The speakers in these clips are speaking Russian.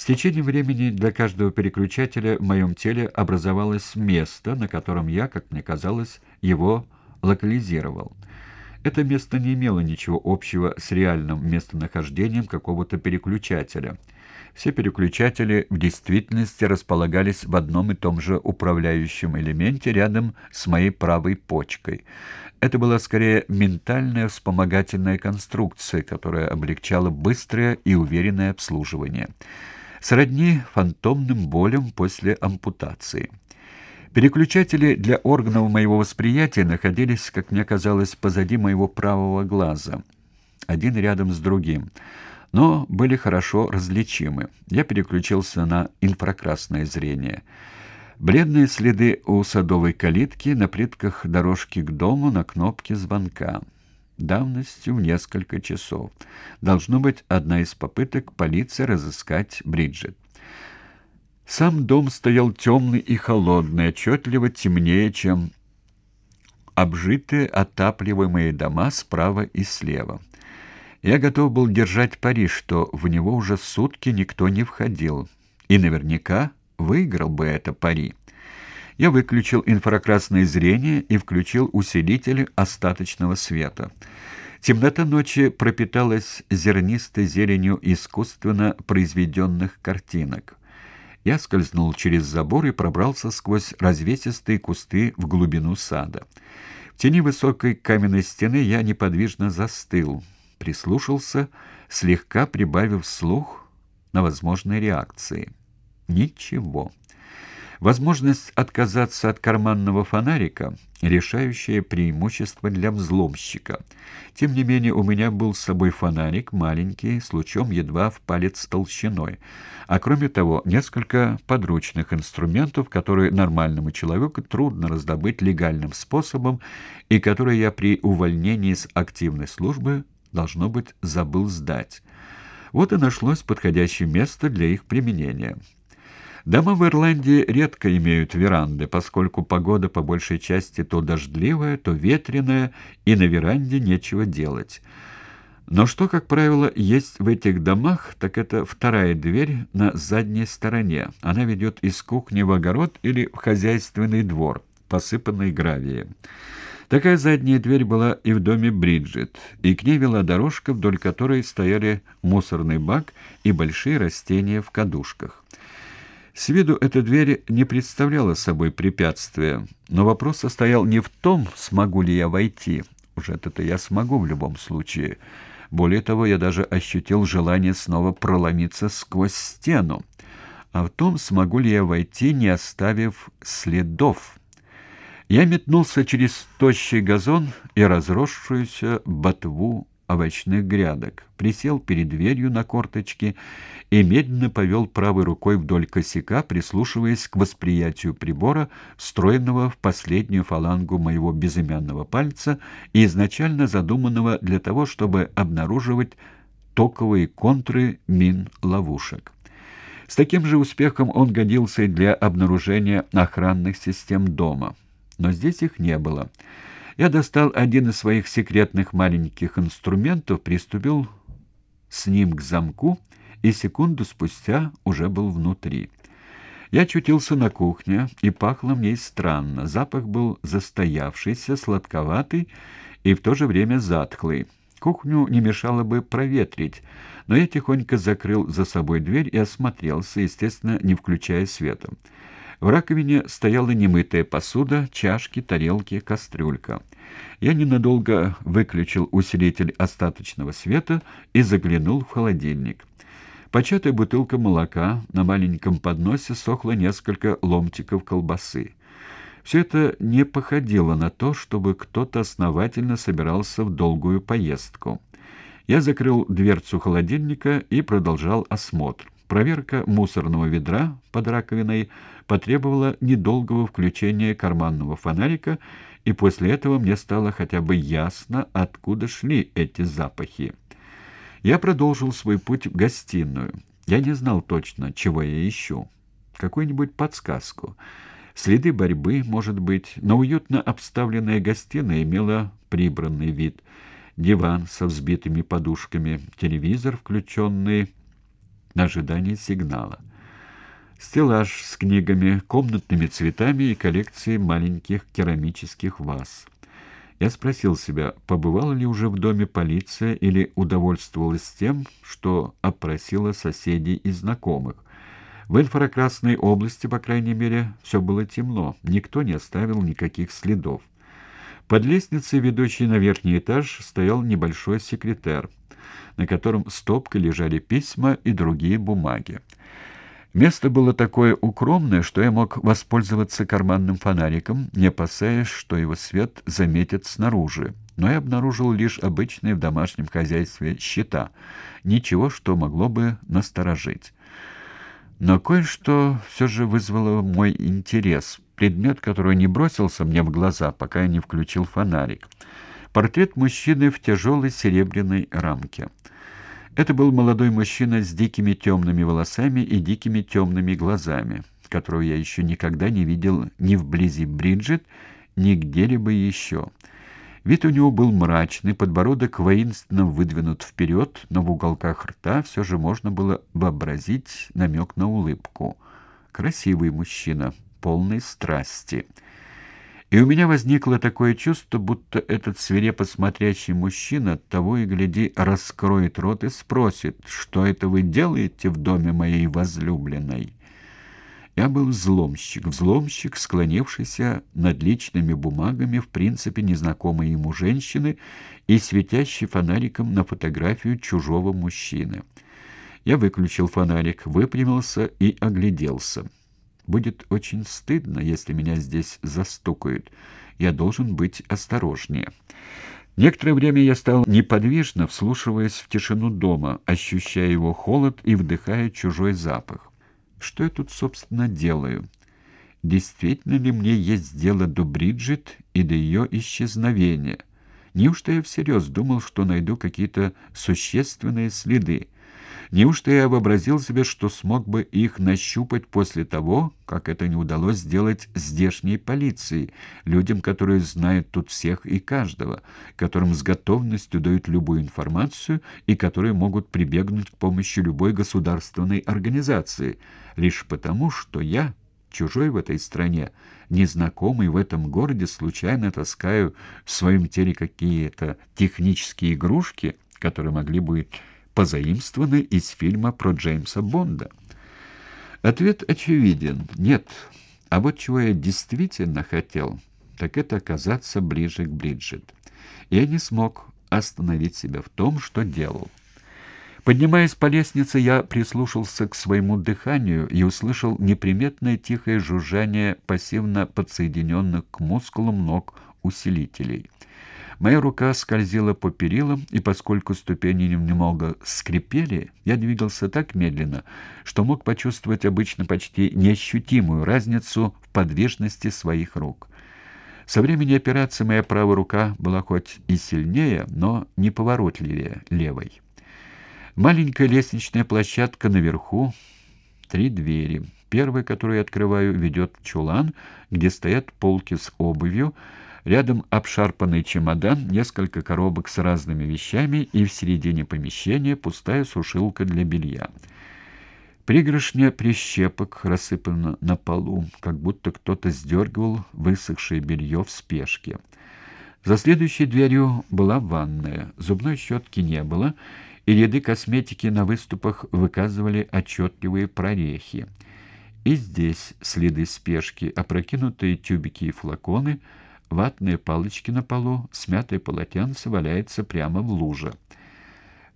С течением времени для каждого переключателя в моем теле образовалось место, на котором я, как мне казалось, его локализировал. Это место не имело ничего общего с реальным местонахождением какого-то переключателя. Все переключатели в действительности располагались в одном и том же управляющем элементе рядом с моей правой почкой. Это была скорее ментальная вспомогательная конструкция, которая облегчала быстрое и уверенное обслуживание. Сродни фантомным болям после ампутации. Переключатели для органов моего восприятия находились, как мне казалось, позади моего правого глаза, один рядом с другим, но были хорошо различимы. Я переключился на инфракрасное зрение. Бледные следы у садовой калитки, на плитках дорожки к дому, на кнопке звонка. Давностью в несколько часов. Должно быть одна из попыток полиции разыскать Бриджит. Сам дом стоял темный и холодный, отчетливо темнее, чем обжитые отапливаемые дома справа и слева. Я готов был держать пари, что в него уже сутки никто не входил, и наверняка выиграл бы это пари. Я выключил инфракрасное зрение и включил усилители остаточного света. Темнота ночи пропиталась зернистой зеленью искусственно произведенных картинок. Я скользнул через забор и пробрался сквозь развесистые кусты в глубину сада. В тени высокой каменной стены я неподвижно застыл, прислушался, слегка прибавив слух на возможные реакции. Ничего. Возможность отказаться от карманного фонарика — решающее преимущество для взломщика. Тем не менее, у меня был с собой фонарик, маленький, с лучом едва в палец толщиной. А кроме того, несколько подручных инструментов, которые нормальному человеку трудно раздобыть легальным способом и которые я при увольнении с активной службы, должно быть, забыл сдать. Вот и нашлось подходящее место для их применения. Дома в Ирландии редко имеют веранды, поскольку погода по большей части то дождливая, то ветреная, и на веранде нечего делать. Но что, как правило, есть в этих домах, так это вторая дверь на задней стороне. Она ведет из кухни в огород или в хозяйственный двор, посыпанный гравием. Такая задняя дверь была и в доме Бриджит, и к ней вела дорожка, вдоль которой стояли мусорный бак и большие растения в кадушках. С виду эта дверь не представляла собой препятствия, но вопрос состоял не в том, смогу ли я войти. Уже это я смогу в любом случае. Более того, я даже ощутил желание снова проломиться сквозь стену. А в том, смогу ли я войти, не оставив следов. Я метнулся через тощий газон и разросшуюся ботву овощных грядок, присел перед дверью на корточки и медленно повел правой рукой вдоль косяка, прислушиваясь к восприятию прибора, встроенного в последнюю фалангу моего безымянного пальца и изначально задуманного для того, чтобы обнаруживать токовые контры мин-ловушек. С таким же успехом он годился и для обнаружения охранных систем дома, но здесь их не было. Я достал один из своих секретных маленьких инструментов, приступил с ним к замку и секунду спустя уже был внутри. Я очутился на кухне, и пахло мне странно. Запах был застоявшийся, сладковатый и в то же время затхлый. Кухню не мешало бы проветрить, но я тихонько закрыл за собой дверь и осмотрелся, естественно, не включая света. В раковине стояла немытая посуда, чашки, тарелки, кастрюлька. Я ненадолго выключил усилитель остаточного света и заглянул в холодильник. Початая бутылка молока, на маленьком подносе сохло несколько ломтиков колбасы. Все это не походило на то, чтобы кто-то основательно собирался в долгую поездку. Я закрыл дверцу холодильника и продолжал осмотр. Проверка мусорного ведра под раковиной потребовала недолгого включения карманного фонарика, и после этого мне стало хотя бы ясно, откуда шли эти запахи. Я продолжил свой путь в гостиную. Я не знал точно, чего я ищу. Какую-нибудь подсказку. Следы борьбы, может быть, но уютно обставленная гостиная имела прибранный вид. Диван со взбитыми подушками, телевизор, включенный на ожидание сигнала. Стеллаж с книгами, комнатными цветами и коллекцией маленьких керамических ваз. Я спросил себя, побывала ли уже в доме полиция или удовольствовалась тем, что опросила соседей и знакомых. В инфракрасной области, по крайней мере, все было темно, никто не оставил никаких следов. Под лестницей, ведущей на верхний этаж, стоял небольшой секретарь, на котором стопкой лежали письма и другие бумаги. Место было такое укромное, что я мог воспользоваться карманным фонариком, не опасаясь, что его свет заметят снаружи. Но я обнаружил лишь обычные в домашнем хозяйстве счета, ничего, что могло бы насторожить. Но кое-что все же вызвало мой интерес, предмет, который не бросился мне в глаза, пока я не включил фонарик. Портрет мужчины в тяжелой серебряной рамке. Это был молодой мужчина с дикими темными волосами и дикими темными глазами, которого я еще никогда не видел ни вблизи Бриджит, ни где-либо еще. Вид у него был мрачный, подбородок воинственно выдвинут вперед, но в уголках рта все же можно было вообразить намек на улыбку. Красивый мужчина, полный страсти. И у меня возникло такое чувство, будто этот свирепо смотрящий мужчина того и гляди раскроет рот и спросит, что это вы делаете в доме моей возлюбленной. Я был взломщик, взломщик, склонившийся над личными бумагами в принципе незнакомой ему женщины и светящий фонариком на фотографию чужого мужчины. Я выключил фонарик, выпрямился и огляделся. Будет очень стыдно, если меня здесь застукают. Я должен быть осторожнее. Некоторое время я стал неподвижно, вслушиваясь в тишину дома, ощущая его холод и вдыхая чужой запах. Что я тут, собственно, делаю? Действительно ли мне есть дело до Бриджит и до ее исчезновения? Неужто я всерьез думал, что найду какие-то существенные следы? Неужто я вообразил себе, что смог бы их нащупать после того, как это не удалось сделать здешней полиции, людям, которые знают тут всех и каждого, которым с готовностью дают любую информацию и которые могут прибегнуть к помощи любой государственной организации, лишь потому, что я, чужой в этой стране, незнакомый в этом городе, случайно таскаю в своем теле какие-то технические игрушки, которые могли бы позаимствованы из фильма про Джеймса Бонда? Ответ очевиден. Нет. А вот чего я действительно хотел, так это оказаться ближе к Бриджит. Я не смог остановить себя в том, что делал. Поднимаясь по лестнице, я прислушался к своему дыханию и услышал неприметное тихое жужжание пассивно подсоединенных к мускулам ног усилителей. Моя рука скользила по перилам, и поскольку ступени немного скрипели, я двигался так медленно, что мог почувствовать обычно почти неощутимую разницу в подвижности своих рук. Со времени операции моя правая рука была хоть и сильнее, но не поворотливее левой. Маленькая лестничная площадка наверху, три двери. Первая, которую я открываю, ведет в чулан, где стоят полки с обувью, Рядом обшарпанный чемодан, несколько коробок с разными вещами и в середине помещения пустая сушилка для белья. Пригоршня прищепок рассыпана на полу, как будто кто-то сдергивал высохшее белье в спешке. За следующей дверью была ванная. Зубной щетки не было, и ряды косметики на выступах выказывали отчетливые прорехи. И здесь следы спешки, опрокинутые тюбики и флаконы — Ватные палочки на полу, смятое полотенце валяется прямо в луже.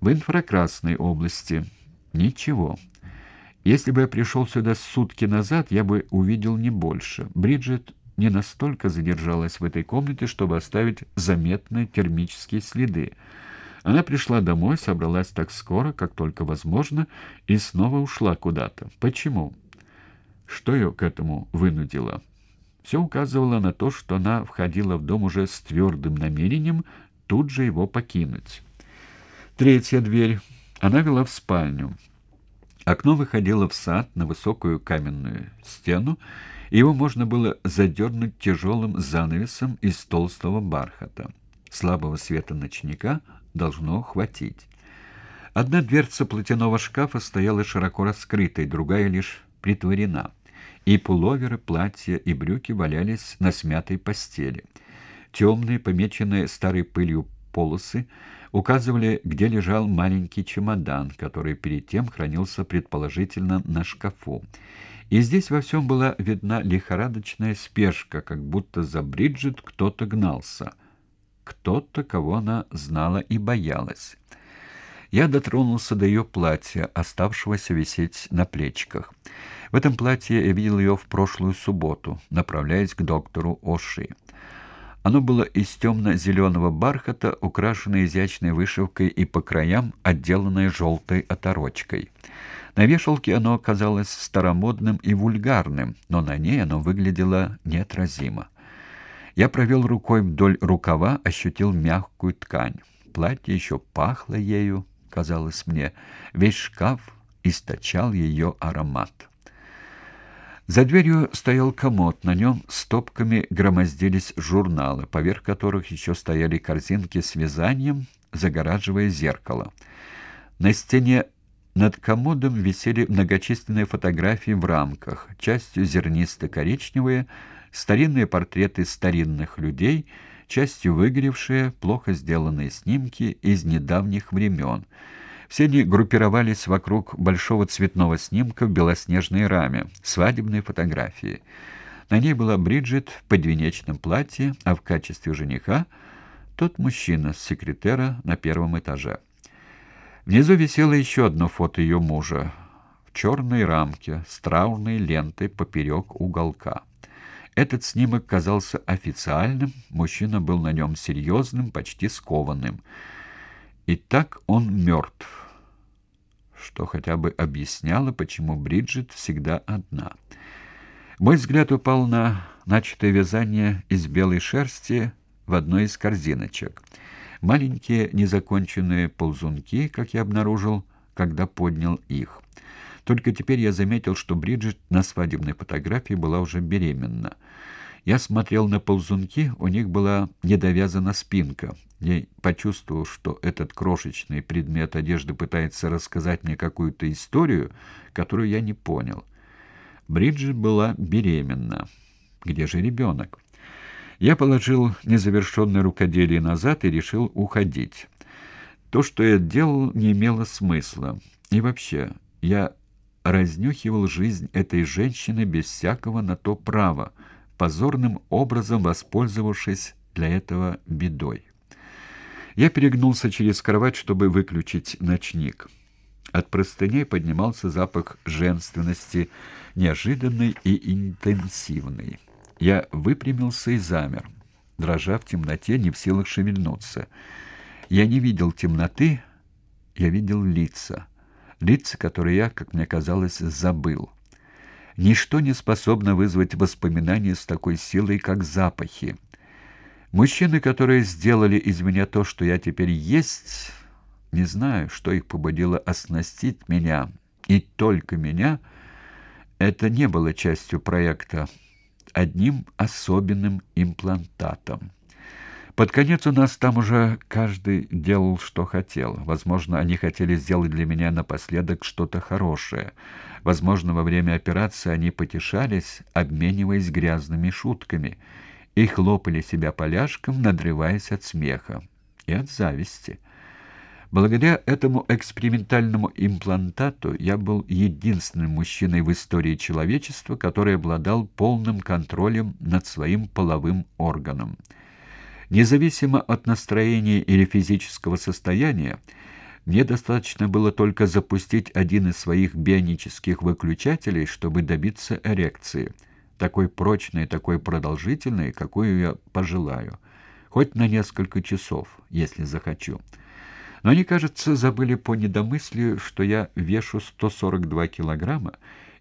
В инфракрасной области ничего. Если бы я пришел сюда сутки назад, я бы увидел не больше. Бриджит не настолько задержалась в этой комнате, чтобы оставить заметные термические следы. Она пришла домой, собралась так скоро, как только возможно, и снова ушла куда-то. Почему? Что ее к этому вынудило? Все указывало на то, что она входила в дом уже с твердым намерением тут же его покинуть. Третья дверь. Она вела в спальню. Окно выходило в сад на высокую каменную стену, и его можно было задернуть тяжелым занавесом из толстого бархата. Слабого света ночника должно хватить. Одна дверца платяного шкафа стояла широко раскрытой, другая лишь притворена. И пуловеры, платья и брюки валялись на смятой постели. Темные, помеченные старой пылью полосы, указывали, где лежал маленький чемодан, который перед тем хранился предположительно на шкафу. И здесь во всем была видна лихорадочная спешка, как будто за Бриджит кто-то гнался. Кто-то, кого она знала и боялась. Я дотронулся до ее платья, оставшегося висеть на плечиках. В этом платье я видел ее в прошлую субботу, направляясь к доктору Оши. Оно было из темно-зеленого бархата, украшенное изящной вышивкой и по краям отделанное желтой оторочкой. На вешалке оно казалось старомодным и вульгарным, но на ней оно выглядело неотразимо. Я провел рукой вдоль рукава, ощутил мягкую ткань. Платье еще пахло ею, казалось мне, весь шкаф источал ее аромат. За дверью стоял комод, на нем стопками громоздились журналы, поверх которых еще стояли корзинки с вязанием, загораживая зеркало. На стене над комодом висели многочисленные фотографии в рамках, частью зернисто-коричневые, старинные портреты старинных людей — частью выгоревшие, плохо сделанные снимки из недавних времен. Все они группировались вокруг большого цветного снимка в белоснежной раме, свадебной фотографии. На ней была Бриджит в подвенечном платье, а в качестве жениха тот мужчина с секретера на первом этаже. Внизу висело еще одно фото ее мужа в черной рамке с траурной лентой поперек уголка. Этот снимок казался официальным, мужчина был на нем серьезным, почти скованным. И так он мертв, что хотя бы объясняло, почему Бриджит всегда одна. Мой взгляд упал на начатое вязание из белой шерсти в одной из корзиночек. Маленькие незаконченные ползунки, как я обнаружил, когда поднял их. Только теперь я заметил, что Бриджит на свадебной фотографии была уже беременна. Я смотрел на ползунки, у них была недовязана спинка. Я почувствовал, что этот крошечный предмет одежды пытается рассказать мне какую-то историю, которую я не понял. Бриджит была беременна. Где же ребенок? Я положил незавершенное рукоделие назад и решил уходить. То, что я делал, не имело смысла. И вообще, я разнюхивал жизнь этой женщины без всякого на то права, позорным образом воспользовавшись для этого бедой. Я перегнулся через кровать, чтобы выключить ночник. От простыней поднимался запах женственности, неожиданный и интенсивный. Я выпрямился и замер, дрожа в темноте, не в силах шевельнуться. Я не видел темноты, я видел лица лица, которые я, как мне казалось, забыл. Ничто не способно вызвать воспоминания с такой силой, как запахи. Мужчины, которые сделали из меня то, что я теперь есть, не знаю, что их побудило оснастить меня, и только меня, это не было частью проекта, одним особенным имплантатом. Под конец у нас там уже каждый делал, что хотел. Возможно, они хотели сделать для меня напоследок что-то хорошее. Возможно, во время операции они потешались, обмениваясь грязными шутками, и хлопали себя поляшком, надрываясь от смеха и от зависти. Благодаря этому экспериментальному имплантату я был единственным мужчиной в истории человечества, который обладал полным контролем над своим половым органом. Независимо от настроения или физического состояния, мне достаточно было только запустить один из своих бионических выключателей, чтобы добиться эрекции, такой прочной, такой продолжительной, какую я пожелаю, хоть на несколько часов, если захочу. Но они, кажется, забыли по недомыслию, что я вешу 142 килограмма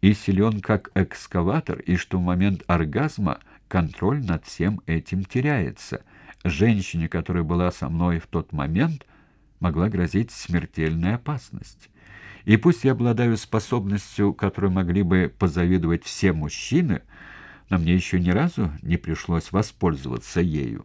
и силен как экскаватор, и что в момент оргазма контроль над всем этим теряется — женщине, которая была со мной в тот момент, могла грозить смертельная опасность. И пусть я обладаю способностью, которой могли бы позавидовать все мужчины, но мне еще ни разу не пришлось воспользоваться ею.